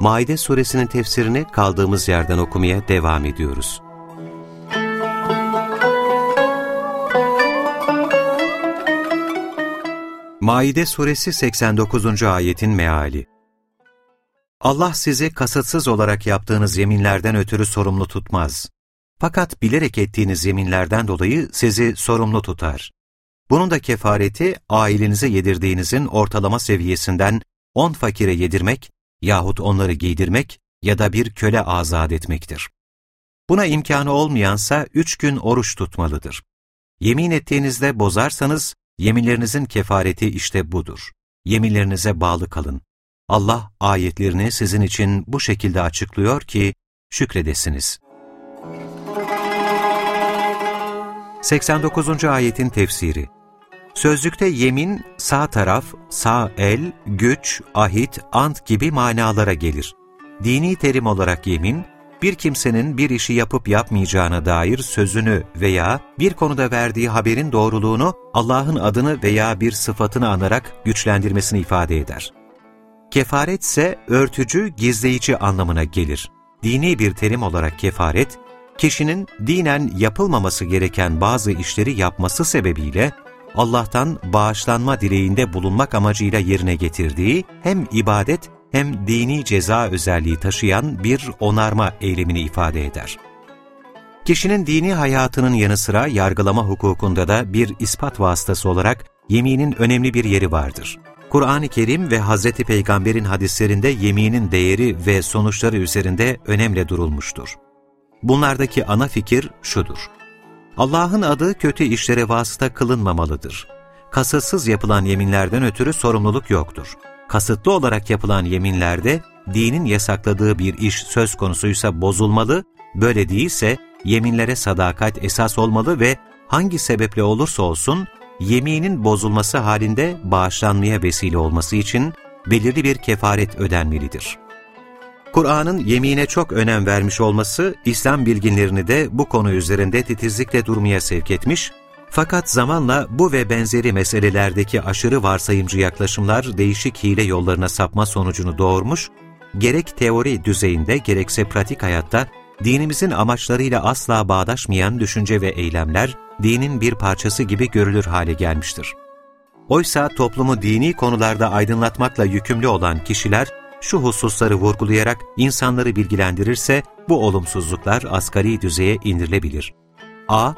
Maide suresinin tefsirini kaldığımız yerden okumaya devam ediyoruz. Maide suresi 89. ayetin meali Allah sizi kasıtsız olarak yaptığınız yeminlerden ötürü sorumlu tutmaz. Fakat bilerek ettiğiniz yeminlerden dolayı sizi sorumlu tutar. Bunun da kefareti ailenize yedirdiğinizin ortalama seviyesinden 10 fakire yedirmek yahut onları giydirmek ya da bir köle azat etmektir. Buna imkanı olmayansa üç gün oruç tutmalıdır. Yemin ettiğinizde bozarsanız, yeminlerinizin kefareti işte budur. Yeminlerinize bağlı kalın. Allah ayetlerini sizin için bu şekilde açıklıyor ki şükredesiniz. 89. ayetin tefsiri Sözlükte yemin, sağ taraf, sağ el, güç, ahit, ant gibi manalara gelir. Dini terim olarak yemin, bir kimsenin bir işi yapıp yapmayacağına dair sözünü veya bir konuda verdiği haberin doğruluğunu Allah'ın adını veya bir sıfatını anarak güçlendirmesini ifade eder. Kefaret ise örtücü, gizleyici anlamına gelir. Dini bir terim olarak kefaret, kişinin dinen yapılmaması gereken bazı işleri yapması sebebiyle Allah'tan bağışlanma dileğinde bulunmak amacıyla yerine getirdiği hem ibadet hem dini ceza özelliği taşıyan bir onarma eylemini ifade eder. Kişinin dini hayatının yanı sıra yargılama hukukunda da bir ispat vasıtası olarak yeminin önemli bir yeri vardır. Kur'an-ı Kerim ve Hz. Peygamber'in hadislerinde yeminin değeri ve sonuçları üzerinde önemli durulmuştur. Bunlardaki ana fikir şudur. Allah'ın adı kötü işlere vasıta kılınmamalıdır. Kasıtsız yapılan yeminlerden ötürü sorumluluk yoktur. Kasıtlı olarak yapılan yeminlerde dinin yasakladığı bir iş söz konusuysa bozulmalı, böyle değilse yeminlere sadakat esas olmalı ve hangi sebeple olursa olsun yeminin bozulması halinde bağışlanmaya vesile olması için belirli bir kefaret ödenmelidir. Kur'an'ın yemine çok önem vermiş olması, İslam bilginlerini de bu konu üzerinde titizlikle durmaya sevk etmiş, fakat zamanla bu ve benzeri meselelerdeki aşırı varsayımcı yaklaşımlar değişik hile yollarına sapma sonucunu doğurmuş, gerek teori düzeyinde gerekse pratik hayatta dinimizin amaçlarıyla asla bağdaşmayan düşünce ve eylemler, dinin bir parçası gibi görülür hale gelmiştir. Oysa toplumu dini konularda aydınlatmakla yükümlü olan kişiler, şu hususları vurgulayarak insanları bilgilendirirse bu olumsuzluklar asgari düzeye indirilebilir. A.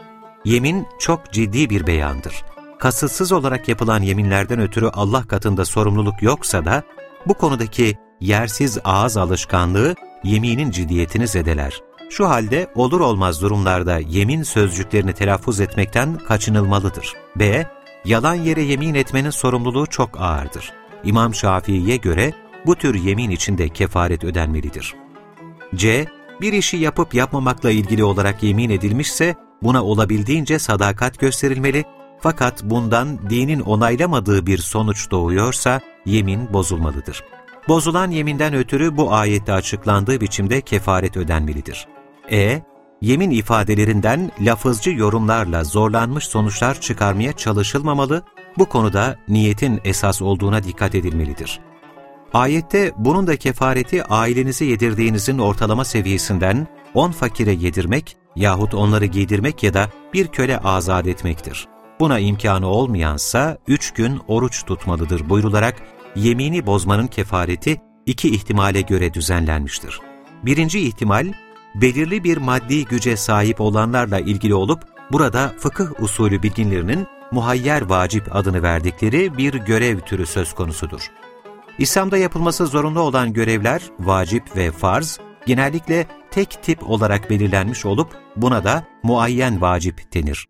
Yemin çok ciddi bir beyandır. Kasıtsız olarak yapılan yeminlerden ötürü Allah katında sorumluluk yoksa da bu konudaki yersiz ağız alışkanlığı yeminin ciddiyetini zedeler. Şu halde olur olmaz durumlarda yemin sözcüklerini telaffuz etmekten kaçınılmalıdır. B. Yalan yere yemin etmenin sorumluluğu çok ağırdır. İmam Şafii'ye göre bu tür yemin içinde kefaret ödenmelidir. C. Bir işi yapıp yapmamakla ilgili olarak yemin edilmişse buna olabildiğince sadakat gösterilmeli fakat bundan dinin onaylamadığı bir sonuç doğuyorsa yemin bozulmalıdır. Bozulan yeminden ötürü bu ayette açıklandığı biçimde kefaret ödenmelidir. E. Yemin ifadelerinden lafızcı yorumlarla zorlanmış sonuçlar çıkarmaya çalışılmamalı, bu konuda niyetin esas olduğuna dikkat edilmelidir. Ayette bunun da kefareti ailenize yedirdiğinizin ortalama seviyesinden 10 fakire yedirmek yahut onları giydirmek ya da bir köle azat etmektir. Buna imkanı olmayansa üç gün oruç tutmalıdır buyrularak yemini bozmanın kefareti iki ihtimale göre düzenlenmiştir. Birinci ihtimal, belirli bir maddi güce sahip olanlarla ilgili olup, burada fıkıh usulü bilginlerinin muhayyer vacip adını verdikleri bir görev türü söz konusudur. İslam'da yapılması zorunlu olan görevler, vacip ve farz, genellikle tek tip olarak belirlenmiş olup buna da muayyen vacip denir.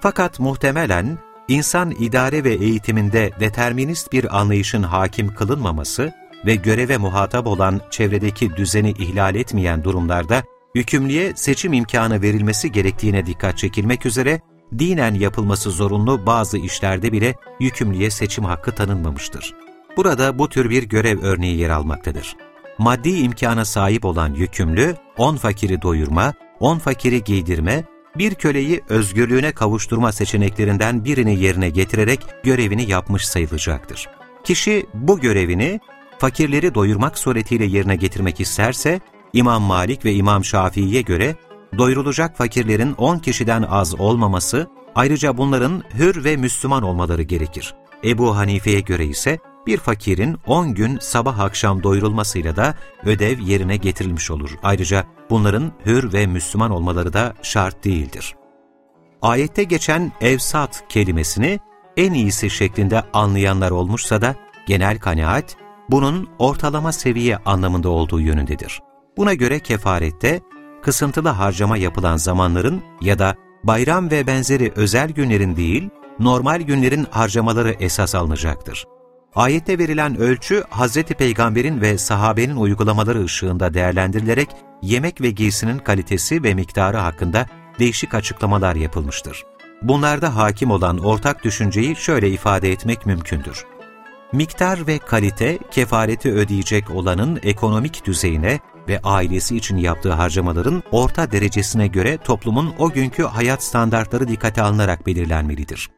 Fakat muhtemelen insan idare ve eğitiminde determinist bir anlayışın hakim kılınmaması, ve göreve muhatap olan çevredeki düzeni ihlal etmeyen durumlarda yükümlüye seçim imkanı verilmesi gerektiğine dikkat çekilmek üzere dinen yapılması zorunlu bazı işlerde bile yükümlüye seçim hakkı tanınmamıştır. Burada bu tür bir görev örneği yer almaktadır. Maddi imkana sahip olan yükümlü, on fakiri doyurma, on fakiri giydirme, bir köleyi özgürlüğüne kavuşturma seçeneklerinden birini yerine getirerek görevini yapmış sayılacaktır. Kişi bu görevini fakirleri doyurmak suretiyle yerine getirmek isterse, İmam Malik ve İmam Şafii'ye göre doyurulacak fakirlerin 10 kişiden az olmaması, ayrıca bunların hür ve Müslüman olmaları gerekir. Ebu Hanife'ye göre ise bir fakirin 10 gün sabah akşam doyurulmasıyla da ödev yerine getirilmiş olur. Ayrıca bunların hür ve Müslüman olmaları da şart değildir. Ayette geçen evsat kelimesini en iyisi şeklinde anlayanlar olmuşsa da genel kanaat bunun ortalama seviye anlamında olduğu yönündedir. Buna göre kefarette kısıntılı harcama yapılan zamanların ya da bayram ve benzeri özel günlerin değil, normal günlerin harcamaları esas alınacaktır. Ayette verilen ölçü, Hz. Peygamber'in ve sahabenin uygulamaları ışığında değerlendirilerek yemek ve giysinin kalitesi ve miktarı hakkında değişik açıklamalar yapılmıştır. Bunlarda hakim olan ortak düşünceyi şöyle ifade etmek mümkündür. Miktar ve kalite, kefareti ödeyecek olanın ekonomik düzeyine ve ailesi için yaptığı harcamaların orta derecesine göre toplumun o günkü hayat standartları dikkate alınarak belirlenmelidir.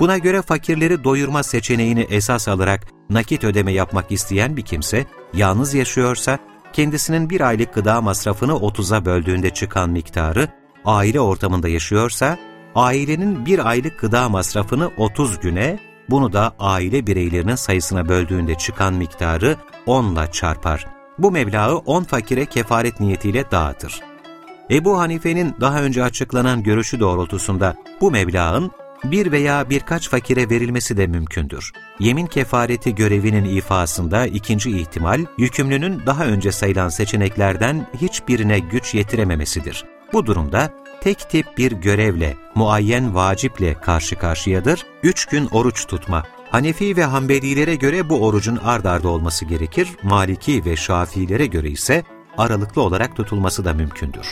Buna göre fakirleri doyurma seçeneğini esas alarak nakit ödeme yapmak isteyen bir kimse, yalnız yaşıyorsa, kendisinin bir aylık gıda masrafını 30'a böldüğünde çıkan miktarı, aile ortamında yaşıyorsa, ailenin bir aylık gıda masrafını 30 güne, bunu da aile bireylerinin sayısına böldüğünde çıkan miktarı 10 ile çarpar. Bu meblağı 10 fakire kefaret niyetiyle dağıtır. Ebu Hanife'nin daha önce açıklanan görüşü doğrultusunda bu meblağın bir veya birkaç fakire verilmesi de mümkündür. Yemin kefareti görevinin ifasında ikinci ihtimal, yükümlünün daha önce sayılan seçeneklerden hiçbirine güç yetirememesidir. Bu durumda tek tip bir görevle, muayyen vaciple karşı karşıyadır, üç gün oruç tutma. Hanefi ve Hanbelilere göre bu orucun ard arda olması gerekir, Maliki ve Şafilere göre ise aralıklı olarak tutulması da mümkündür.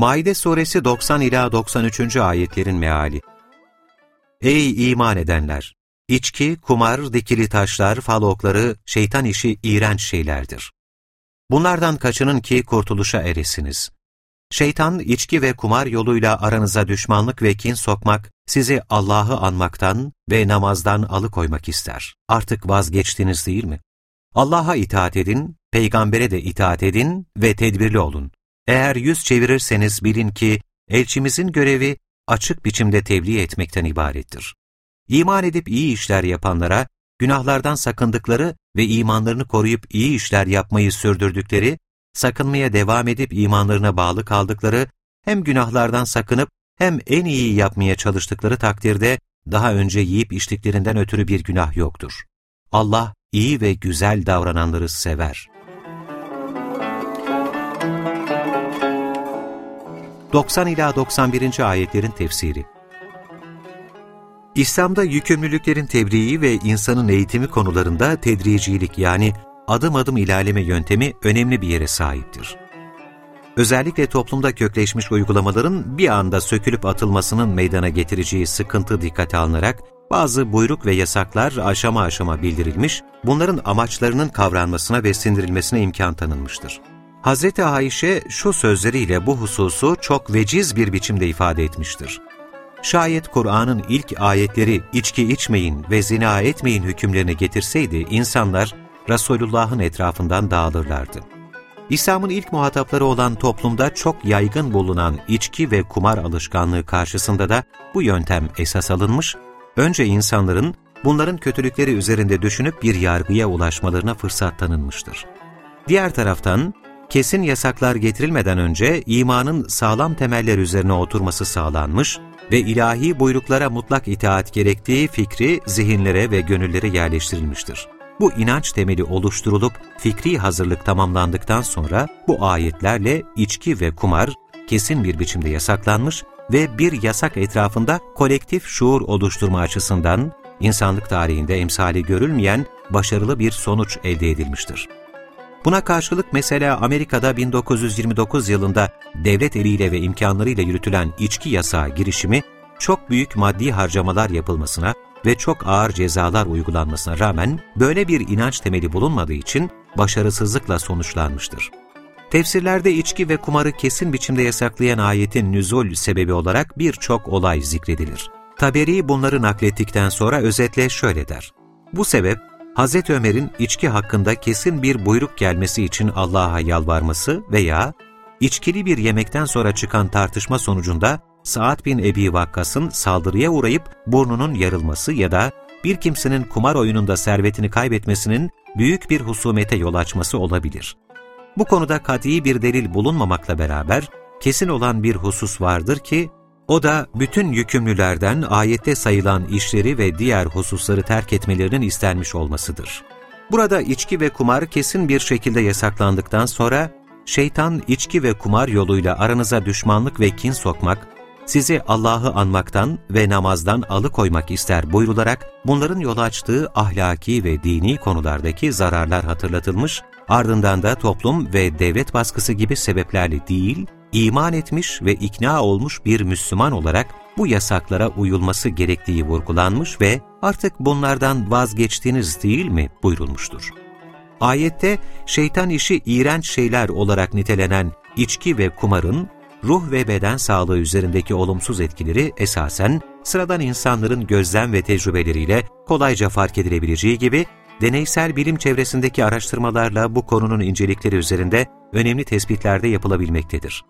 Maide suresi 90 ila 93. ayetlerin meali. Ey iman edenler! İçki, kumar, dikili taşlar, fal okları, şeytan işi iğrenç şeylerdir. Bunlardan kaçının ki kurtuluşa eresiniz. Şeytan, içki ve kumar yoluyla aranıza düşmanlık ve kin sokmak, sizi Allah'ı anmaktan ve namazdan alıkoymak ister. Artık vazgeçtiniz değil mi? Allah'a itaat edin, peygambere de itaat edin ve tedbirli olun. Eğer yüz çevirirseniz bilin ki elçimizin görevi açık biçimde tebliğ etmekten ibarettir. İman edip iyi işler yapanlara, günahlardan sakındıkları ve imanlarını koruyup iyi işler yapmayı sürdürdükleri, sakınmaya devam edip imanlarına bağlı kaldıkları, hem günahlardan sakınıp hem en iyi yapmaya çalıştıkları takdirde daha önce yiyip içtiklerinden ötürü bir günah yoktur. Allah iyi ve güzel davrananları sever. 90 ila 91. ayetlerin tefsiri İslam'da yükümlülüklerin tebriği ve insanın eğitimi konularında tedricilik yani adım adım ilerleme yöntemi önemli bir yere sahiptir. Özellikle toplumda kökleşmiş uygulamaların bir anda sökülüp atılmasının meydana getireceği sıkıntı dikkate alınarak bazı buyruk ve yasaklar aşama aşama bildirilmiş, bunların amaçlarının kavranmasına ve sindirilmesine imkan tanınmıştır. Hz. Ayşe şu sözleriyle bu hususu çok veciz bir biçimde ifade etmiştir. Şayet Kur'an'ın ilk ayetleri içki içmeyin ve zina etmeyin hükümlerini getirseydi insanlar Resulullah'ın etrafından dağılırlardı. İslam'ın ilk muhatapları olan toplumda çok yaygın bulunan içki ve kumar alışkanlığı karşısında da bu yöntem esas alınmış, önce insanların bunların kötülükleri üzerinde düşünüp bir yargıya ulaşmalarına fırsat tanınmıştır. Diğer taraftan kesin yasaklar getirilmeden önce imanın sağlam temeller üzerine oturması sağlanmış ve ilahi buyruklara mutlak itaat gerektiği fikri zihinlere ve gönüllere yerleştirilmiştir. Bu inanç temeli oluşturulup fikri hazırlık tamamlandıktan sonra bu ayetlerle içki ve kumar kesin bir biçimde yasaklanmış ve bir yasak etrafında kolektif şuur oluşturma açısından insanlık tarihinde emsali görülmeyen başarılı bir sonuç elde edilmiştir. Buna karşılık mesela Amerika'da 1929 yılında devlet eliyle ve imkanlarıyla yürütülen içki yasağı girişimi çok büyük maddi harcamalar yapılmasına ve çok ağır cezalar uygulanmasına rağmen böyle bir inanç temeli bulunmadığı için başarısızlıkla sonuçlanmıştır. Tefsirlerde içki ve kumarı kesin biçimde yasaklayan ayetin nüzul sebebi olarak birçok olay zikredilir. Taberi bunları naklettikten sonra özetle şöyle der. Bu sebep, Hz. Ömer'in içki hakkında kesin bir buyruk gelmesi için Allah'a yalvarması veya içkili bir yemekten sonra çıkan tartışma sonucunda Sa'd bin Ebi Vakkas'ın saldırıya uğrayıp burnunun yarılması ya da bir kimsenin kumar oyununda servetini kaybetmesinin büyük bir husumete yol açması olabilir. Bu konuda kat'i bir delil bulunmamakla beraber kesin olan bir husus vardır ki, o da bütün yükümlülerden ayette sayılan işleri ve diğer hususları terk etmelerinin istenmiş olmasıdır. Burada içki ve kumar kesin bir şekilde yasaklandıktan sonra, şeytan içki ve kumar yoluyla aranıza düşmanlık ve kin sokmak, sizi Allah'ı anmaktan ve namazdan alıkoymak ister buyrularak bunların yol açtığı ahlaki ve dini konulardaki zararlar hatırlatılmış, ardından da toplum ve devlet baskısı gibi sebeplerle değil, iman etmiş ve ikna olmuş bir Müslüman olarak bu yasaklara uyulması gerektiği vurgulanmış ve artık bunlardan vazgeçtiniz değil mi buyurulmuştur. Ayette şeytan işi iğrenç şeyler olarak nitelenen içki ve kumarın ruh ve beden sağlığı üzerindeki olumsuz etkileri esasen sıradan insanların gözlem ve tecrübeleriyle kolayca fark edilebileceği gibi deneysel bilim çevresindeki araştırmalarla bu konunun incelikleri üzerinde önemli tespitlerde yapılabilmektedir.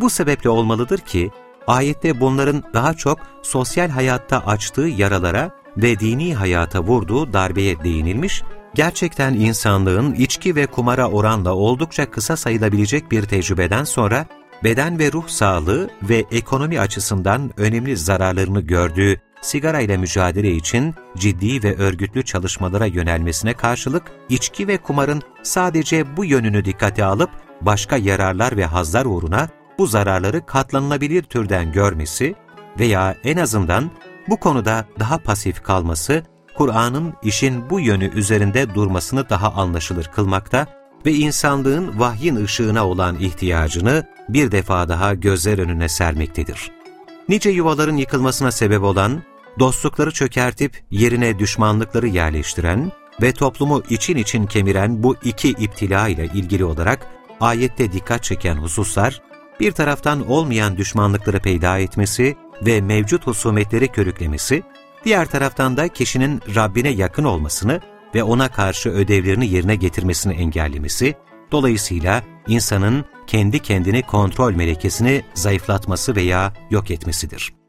Bu sebeple olmalıdır ki, ayette bunların daha çok sosyal hayatta açtığı yaralara ve dini hayata vurduğu darbeye değinilmiş, gerçekten insanlığın içki ve kumara oranla oldukça kısa sayılabilecek bir tecrübeden sonra beden ve ruh sağlığı ve ekonomi açısından önemli zararlarını gördüğü sigara ile mücadele için ciddi ve örgütlü çalışmalara yönelmesine karşılık içki ve kumarın sadece bu yönünü dikkate alıp başka yararlar ve hazlar uğruna bu zararları katlanılabilir türden görmesi veya en azından bu konuda daha pasif kalması, Kur'an'ın işin bu yönü üzerinde durmasını daha anlaşılır kılmakta ve insanlığın vahyin ışığına olan ihtiyacını bir defa daha gözler önüne sermektedir. Nice yuvaların yıkılmasına sebep olan, dostlukları çökertip yerine düşmanlıkları yerleştiren ve toplumu için için kemiren bu iki iptila ile ilgili olarak ayette dikkat çeken hususlar, bir taraftan olmayan düşmanlıkları peyda etmesi ve mevcut husumetleri körüklemesi, diğer taraftan da kişinin Rabbine yakın olmasını ve ona karşı ödevlerini yerine getirmesini engellemesi, dolayısıyla insanın kendi kendini kontrol melekesini zayıflatması veya yok etmesidir.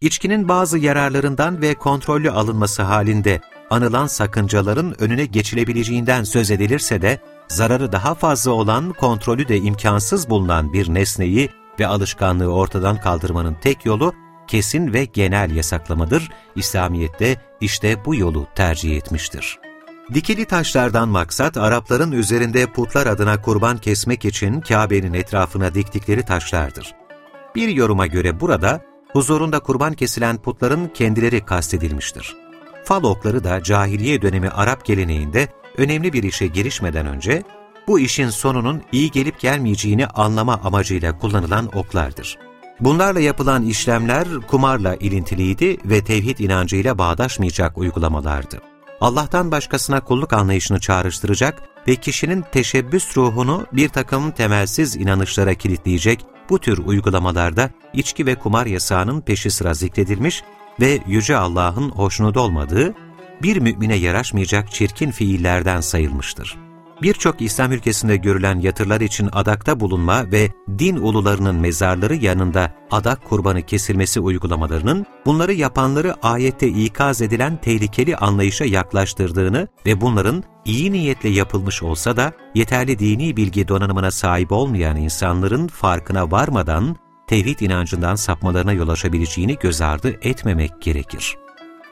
İçkinin bazı yararlarından ve kontrollü alınması halinde anılan sakıncaların önüne geçilebileceğinden söz edilirse de, zararı daha fazla olan, kontrolü de imkansız bulunan bir nesneyi ve alışkanlığı ortadan kaldırmanın tek yolu, kesin ve genel yasaklamadır. İslamiyet'te işte bu yolu tercih etmiştir. Dikili taşlardan maksat Arapların üzerinde putlar adına kurban kesmek için Kabe'nin etrafına diktikleri taşlardır. Bir yoruma göre burada huzurunda kurban kesilen putların kendileri kastedilmiştir. Fal okları da cahiliye dönemi Arap geleneğinde önemli bir işe girişmeden önce bu işin sonunun iyi gelip gelmeyeceğini anlama amacıyla kullanılan oklardır. Bunlarla yapılan işlemler kumarla ilintiliydi ve tevhid inancıyla bağdaşmayacak uygulamalardı. Allah'tan başkasına kulluk anlayışını çağrıştıracak ve kişinin teşebbüs ruhunu bir takım temelsiz inanışlara kilitleyecek bu tür uygulamalarda içki ve kumar yasağının peşi sıra zikredilmiş ve Yüce Allah'ın hoşnut olmadığı, bir mümine yaraşmayacak çirkin fiillerden sayılmıştır birçok İslam ülkesinde görülen yatırlar için adakta bulunma ve din ulularının mezarları yanında adak kurbanı kesilmesi uygulamalarının, bunları yapanları ayette ikaz edilen tehlikeli anlayışa yaklaştırdığını ve bunların iyi niyetle yapılmış olsa da yeterli dini bilgi donanımına sahip olmayan insanların farkına varmadan tevhid inancından sapmalarına yol açabileceğini göz ardı etmemek gerekir.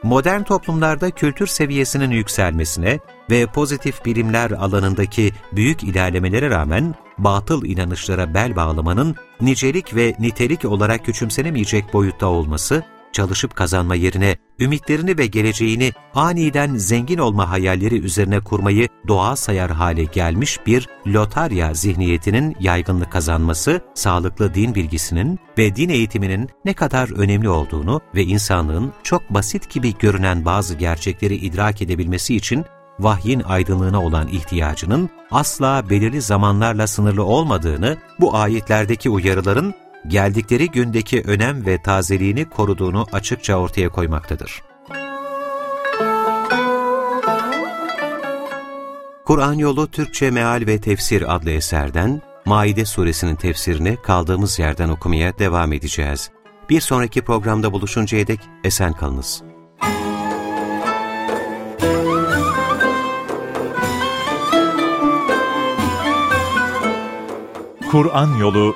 Modern toplumlarda kültür seviyesinin yükselmesine ve pozitif bilimler alanındaki büyük ilerlemelere rağmen batıl inanışlara bel bağlamanın nicelik ve nitelik olarak küçümsenemeyecek boyutta olması çalışıp kazanma yerine ümitlerini ve geleceğini aniden zengin olma hayalleri üzerine kurmayı doğa sayar hale gelmiş bir lotarya zihniyetinin yaygınlık kazanması, sağlıklı din bilgisinin ve din eğitiminin ne kadar önemli olduğunu ve insanlığın çok basit gibi görünen bazı gerçekleri idrak edebilmesi için vahyin aydınlığına olan ihtiyacının asla belirli zamanlarla sınırlı olmadığını, bu ayetlerdeki uyarıların geldikleri gündeki önem ve tazeliğini koruduğunu açıkça ortaya koymaktadır. Kur'an Yolu Türkçe Meal ve Tefsir adlı eserden Maide suresinin tefsirini kaldığımız yerden okumaya devam edeceğiz. Bir sonraki programda buluşuncaya dek esen kalınız. Kur'an Yolu